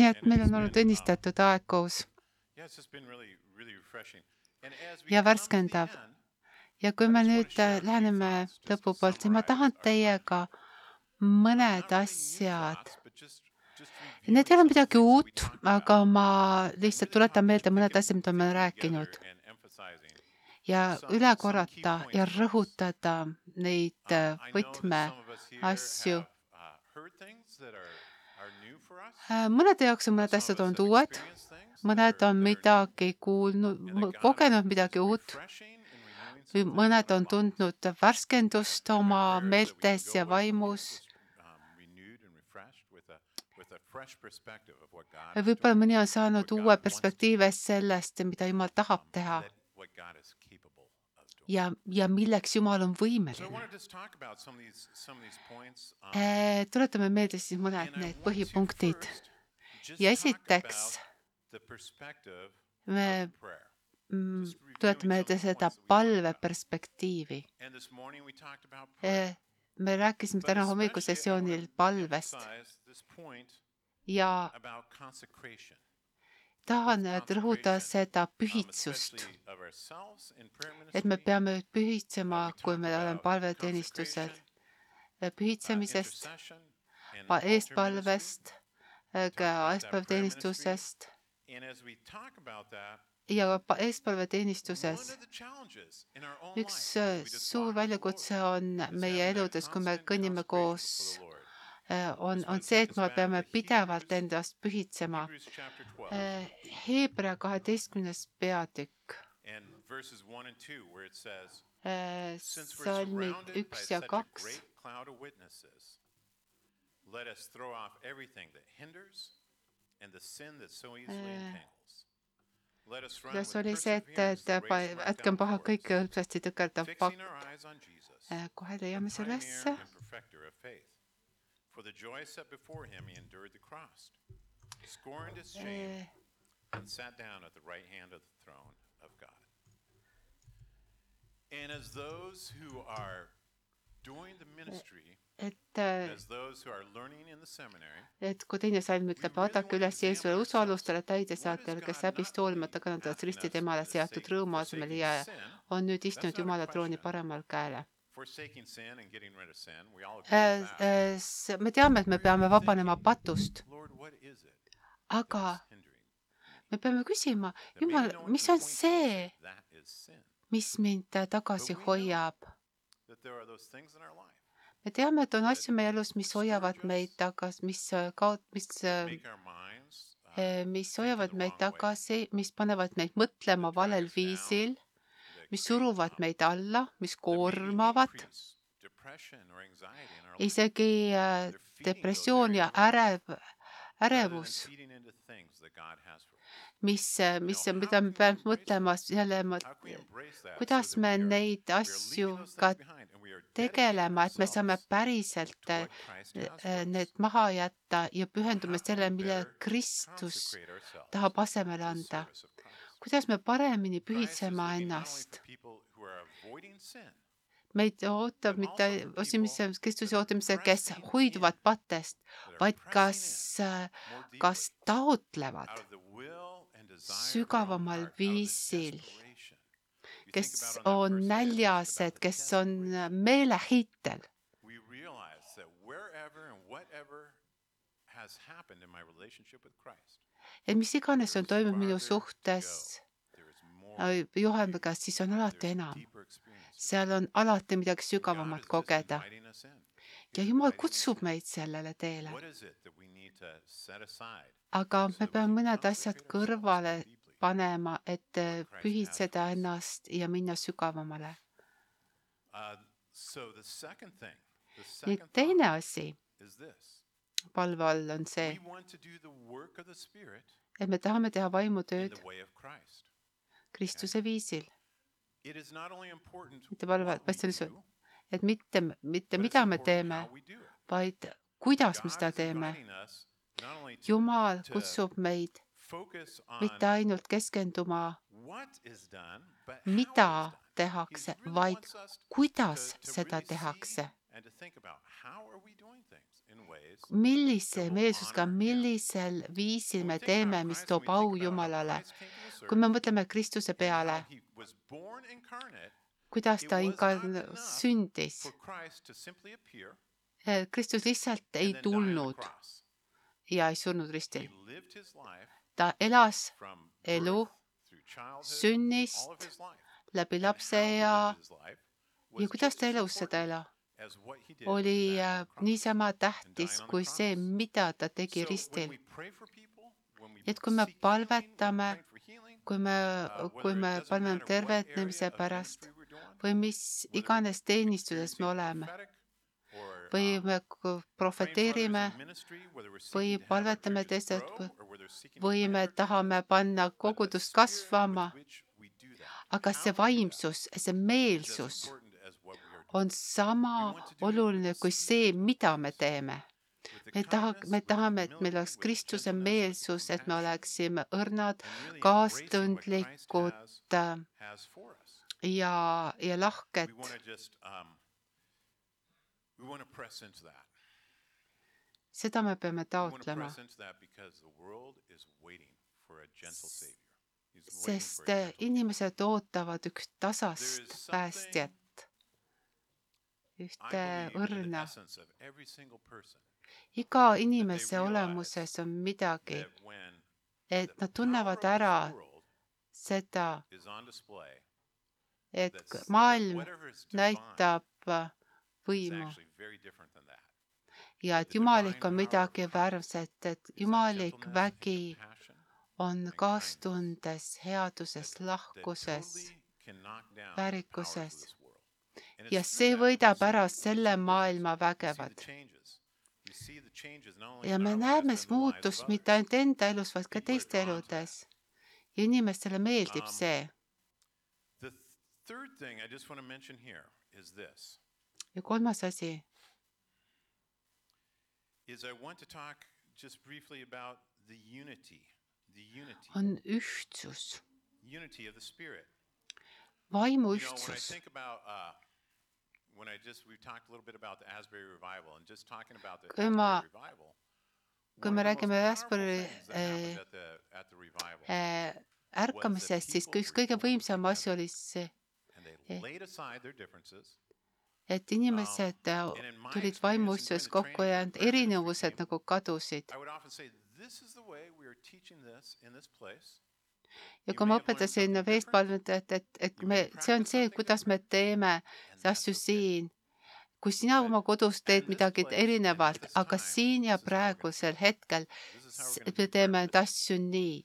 nii et meil on olnud õnnistatud aeg koos. Ja värskendav. ja kui me nüüd äh, läheneme lõpu poolt, siis ma tahan teiega mõned asjad. Need ei ole midagi uut, aga ma lihtsalt tuletan meelde mõned asjad, mida me oleme rääkinud. ja üle korrata ja rõhutada neid äh, võtmeasju. Äh, mõnede jaoks on mõned asjad olnud uued, mõned on midagi kuulnud, kogenud midagi uut, mõned on tundnud värskendust oma meeltes ja vaimus. võib-olla mõni on saanud uue perspektiivi sellest, mida Jumal tahab teha ja, ja milleks Jumal on võimeline. Eh, tuletame meelde siis mõned need põhipunktid. ja esiteks me mm, tuletame meelde seda palveperspektiivi. Eh, me rääkisime täna hommikusessioonil palvest ja tahan rõhuda seda pühitsust, et me peame pühitsema, kui me oleme palveteenistusel, pühitsemisest, eestpalvest, eestpalveteenistusest ja eestpalveteenistuses üks suur väljakutse on meie eludes, kui me kõnnime koos Äh, on, on see, et me peame pidevalt endast pühitsema. Äh, Hebra kaheteistkümnes peatükk. Äh, salmid üks ja kaks. Let us throw off everything that hinders and the sin that so easily entangles. kuidas oli see, et, et jätkem paha kõike hõlpsasti tõkerdav pakk. kohe leiame selle ülesse. For the joy set before him, he endured the cross, scorned its shame, and sat down at the right hand of the throne of God. And as those who are doing the ministry, et, et kui teine salm ütleb, vaadake üles Jeesuse usualustele täidesaatele, kes häbist hoolimata kannatavad risti temale seatud rõõmu asemel ja on nüüd istunud Jumala trooni paremal käele me teame, et me peame vabanema patust. aga me? peame küsima, Jumal, mis on see, mis mind tagasi hoiab? me teame, et on asju meie elus, mis hoiavad meid tagasi, mis äh, kaot-, mis mis hoiavad meid tagasi, mis panevad meid mõtlema valel viisil mis suruvad meid alla, mis koormavad. isegi äh, depressioon ja ärev, ärevus, mis, äh, mis, mida me peame mõtlema selle, kuidas me neid asju ka tegelema, et me saame päriselt äh, need maha jätta ja pühendume sellele, mille Kristus tahab asemele anda kuidas me paremini pühitsema ennast. meid ootab mitte otsimise, Kristuse ootamise, kes hoiduvad patest, vaid kas, kas taotlevad sügavamal viisil, kes on näljased, kes on meeleheitel has happened in my relationship with Christ et mis iganes on toimunud minu suhtes Juhani käest, siis on alati enam. seal on alati midagi sügavamat kogeda. ja Jumal kutsub meid sellele teele. aga me peame mõned asjad kõrvale panema, et pühitseda ennast ja minna sügavamale. nii et teine asi palve all on see, et me tahame teha vaimutööd Kristuse viisil. mitte palve, vaid see on lihtsalt, et mitte, mitte mida me teeme, vaid kuidas me seda teeme. Jumal kutsub meid mitte ainult keskenduma, mida tehakse, vaid kuidas seda tehakse millise meelsusega, millisel viisil me teeme, mis toob au Jumalale. kui me mõtleme Kristuse peale, kuidas ta inkarn-, sündis. Kristus lihtsalt ei tulnud ja ei surnud ristil. ta elas elu sünnist läbi lapseea ja kuidas ta elus seda ela? Oli niisama tähtis kui see, mida ta tegi ristil. et kui me palvetame, kui me, kui me palveme tervetnemise pärast või mis iganes teenistuses me oleme või me profeteerime või palvetame teised või me tahame panna kogudust kasvama. aga see vaimsus, see meelsus on sama oluline kui see, mida me teeme. me taha, me tahame, et meil oleks Kristuse meelsus, et me oleksime õrnad, kaastundlikud ja, ja lahked. Seda me peame taotlema. sest inimesed ootavad üks tasast päästjat, ühte õrna. iga inimese olemuses on midagi, et nad tunnevad ära seda, et maailm näitab võimu. ja et jumalik on midagi väärset, et jumalik vägi on kaastundes, headuses, lahkuses, väärikuses. Ja see võidab ära selle maailma vägevad. ja me näeme muutust mitte ainult enda elus, vaid ka teiste eludes. ja inimestele meeldib see. Is this ja kolmas asi. on ühtsus. vaimu ühtsus. Kui ma, kui me räägime Asbury äh, ärkamisest, siis üks kõige võimsam asi oli see, et inimesed tulid vaimustuses kokku ja need erinevused nagu kadusid. ja kui ma õpetasin veestpalvetajat, et, et me, see on see, kuidas me teeme asju siin, kui sina oma kodus teed midagi erinevalt, aga siin ja praegusel hetkel me teeme neid asju nii,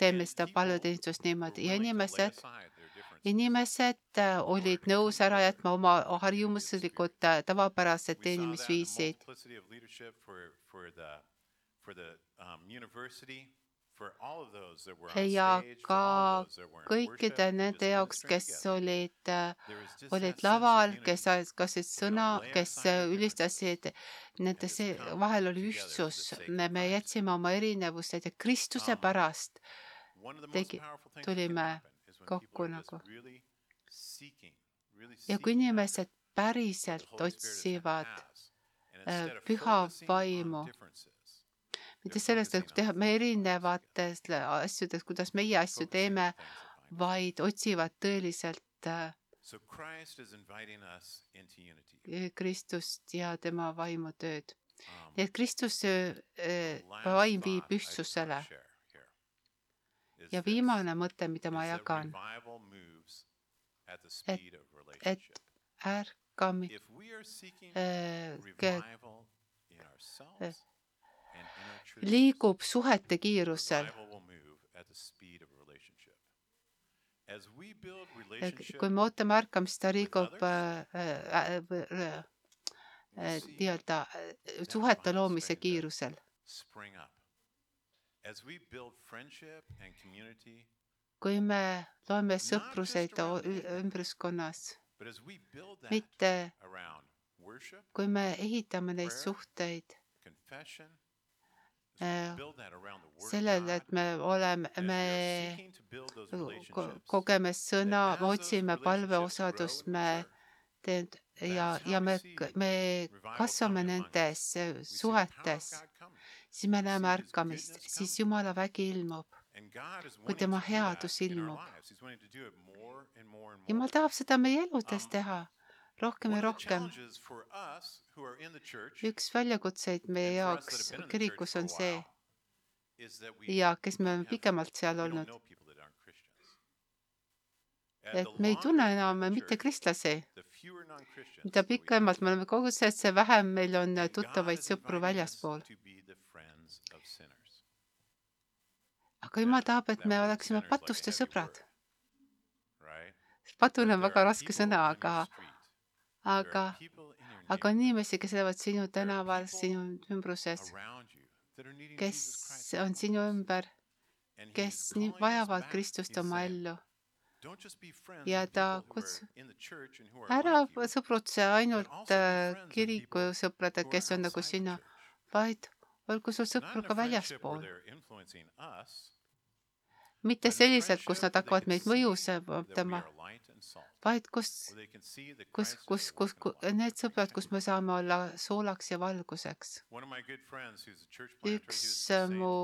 teeme seda palveteenistust niimoodi. Ja inimesed inimesed äh, olid nõus ära jätma oma harjumuslikud äh, tavapärased teenimisviisid. Ja ka kõikide nende jaoks, kes olid, äh, olid laval, kes ajasid sõna, kes ülistasid, nende see vahel oli ühtsus, me, me jätsime oma erinevused ja Kristuse um, pärast tegi, tulime kokku nagu. ja kui inimesed päriselt otsivad äh, püha vaimu, mitte sellest, et teha me erinevatest asjadest, kuidas meie asju teeme, vaid otsivad tõeliselt äh, Kristust ja tema vaimu tööd. nii et Kristuse äh, vaim viib ühtsusele. ja viimane mõte, mida ma jagan, et, et äh, äh, liigub suhete kiirusel. kui me ootame ärkamist, ta liigub äh, äh, äh, nii-öelda suhete loomise kiirusel. kui me loeme sõpruseid ümbruskonnas, mitte kui me ehitame neid suhteid äh, sellele, et me oleme, me kogeme sõna, me otsime palveosadust, me teinud ja, ja me, me kasvame nendes suhetes, siis me näeme ärkamist, siis Jumala vägi ilmub. kui tema headus ilmub. Jumal tahab seda meie eludes teha rohkem ja rohkem. üks väljakutseid meie jaoks kirikus on see ja kes me oleme pikemalt seal olnud, et me ei tunne enam mittekristlasi. mida pikemalt me oleme koguduses, see vähem meil on tuttavaid sõpru väljaspool. aga Jumal tahab, et me oleksime patuste sõbrad. patune on väga raske sõna, aga, aga, aga on inimesi, kes elavad sinu tänaval, sinu ümbruses, kes on sinu ümber, kes vajavad Kristust oma ellu. ja ta kutsub, ära sõprutse ainult äh, kirikusõpradega, kes on nagu sina, vaid olgu sul sõpru ka väljaspool. Mitte selliselt, kus nad hakkavad meid mõjutama, vaid kus, kus, kus, kus, kus, need sõbrad, kus me saame olla soolaks ja valguseks. üks mu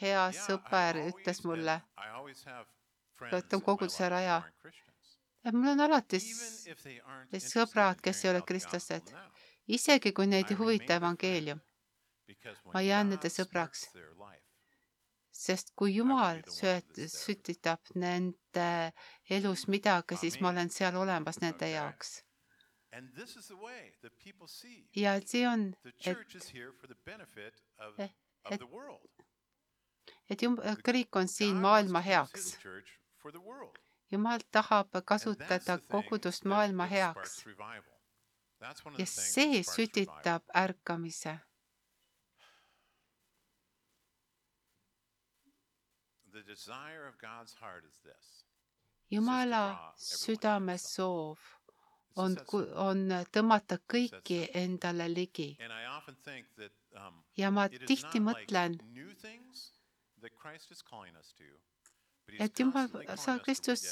hea sõber ütles mulle, võtan koguduse raja. et mul on alati sõbrad, kes ei ole kristlased, isegi kui neid ei huvita evangeelium, ma jään nende sõbraks. Sest kui Jumal sööt-, sütitab nende elus midagi, siis ma olen seal olemas nende jaoks. ja see on, et, Eh, et- et Jum-, kirik on siin maailma heaks. Jumal tahab kasutada kogudust maailma heaks. ja see sütitab ärkamise. Jumala südame soov on, on tõmmata kõiki endale ligi. Ja ma tihti mõtlen, et Jumal, sa Kristus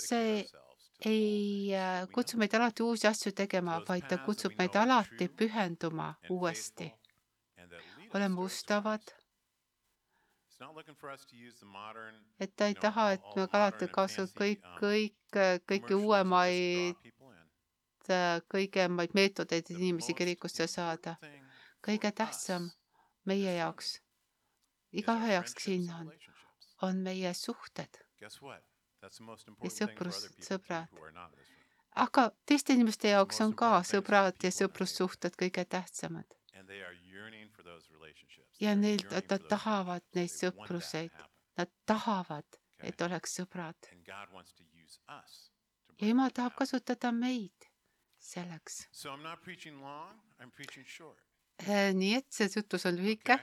ei äh, kutsu meid alati uusi asju tegema, vaid ta kutsub meid alati pühenduma uuesti. oleme ustavad, et ta ei taha, et me alati kasutame kõik, kõik, kõiki uuemaid, kõigemaid meetodeid, et inimesi kirikusse saada. kõige tähtsam meie jaoks, igaühe jaoks siin on, on meie suhted, ja sõprus, sõbrad. aga teiste inimeste jaoks on ka sõbrad ja sõprussuhted kõige tähtsamad ja neil, nad tahavad neid sõpruseid, nad tahavad, et oleks sõbrad. Ja Jumal tahab kasutada meid selleks. nii et see jutus on lühike,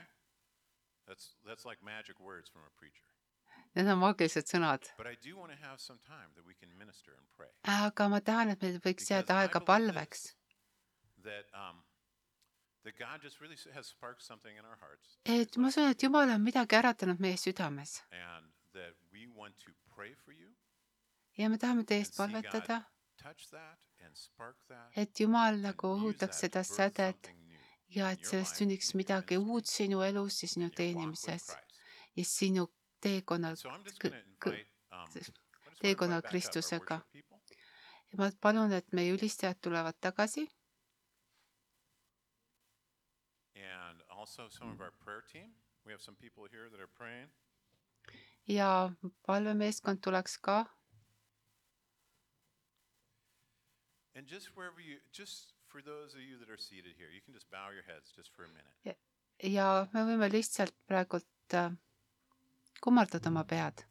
That's that's like magic words from a preacher. need on maagilised sõnad, But I do want to have some time that we can minister and pray. aga ma tahan, et meil võiks jääda aega palveks, That um et ma usun, et Jumal on midagi äratanud meie südames. And that we want to pray for you ja me tahame teie eest palvetada. et Jumal nagu õhutaks seda sädet ja et sellest sünniks midagi uut sinu elus ja sinu teenimises ja sinu teekonnal. Um, teekonnal Kristusega. ja ma palun, et meie ülistajad tulevad tagasi And also some of our prayer team. We have some people here that are praying. ja palvemeeskond tuleks ka And just wherever you, just for those of you that are seated here, you can just bow your heads just for a minute. ja me võime lihtsalt praegult äh, kummardada oma pead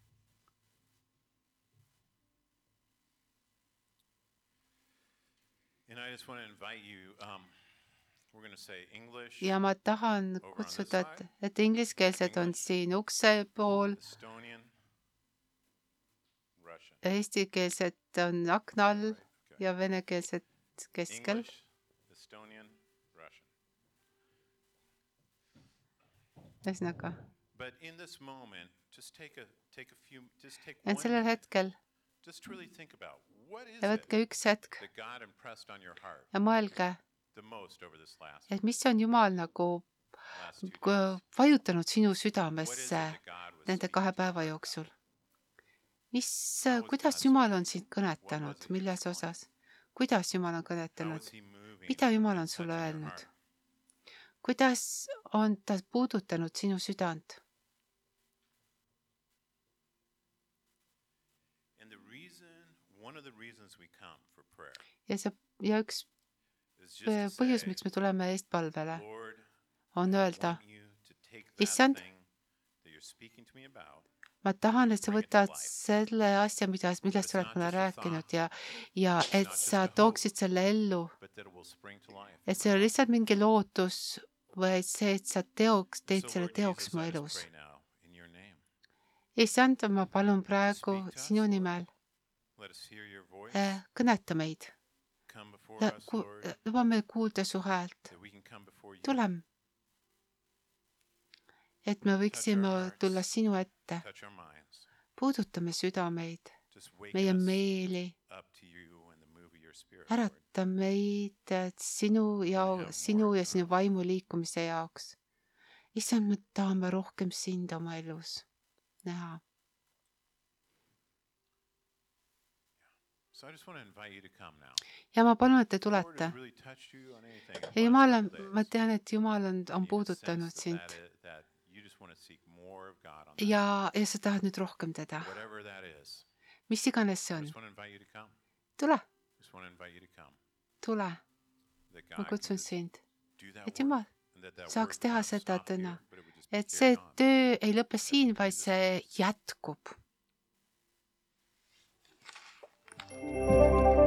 And I just want to invite you, um, ja ma tahan kutsuda, et, et ingliskeelsed on siin ukse pool, Estonian, Russian. eestikeelsed on akna all ja venekeelsed keskel. Ühesõnaga, But in this moment, just take a take a few, just take et one sellel hetkel just to really think about what is ja võtke üks hetk. that God impressed on your heart. Ja mõelge, et mis on Jumal nagu vajutanud sinu südamesse nende kahe päeva jooksul? mis, kuidas Jumal on sind kõnetanud, milles osas? kuidas Jumal on kõnetanud? mida Jumal on sulle öelnud? kuidas on ta puudutanud sinu südant? Ja see ja üks põhjus, miks me tuleme eestpalvele, on öelda, Issand, ma tahan, et sa võtad selle asja, mida, millest sa oled mulle rääkinud ja, ja et sa tooksid selle ellu, et see ei ole lihtsalt mingi lootus, vaid see, et sa teoks, teed selle teoks mu elus. issand, ma palun praegu sinu nimel äh, kõneta meid ja ku- Lord, luba meil kuulda su häält. that we can come before you. tule. et me võiksime tulla sinu ette, puudutame südameid, meie meeli, ärata meid et sinu ja sinu ja sinu vaimu liikumise jaoks. issand, me tahame rohkem sind oma elus näha ja ma palun, et te tulete. ja Jumal on, ma tean, et Jumal on, on puudutanud sind. ja, ja sa tahad nüüd rohkem teda. mis iganes see on. tule. tule. ma kutsun sind, et Jumal saaks teha seda täna, et see töö ei lõpe siin, vaid see jätkub. thank you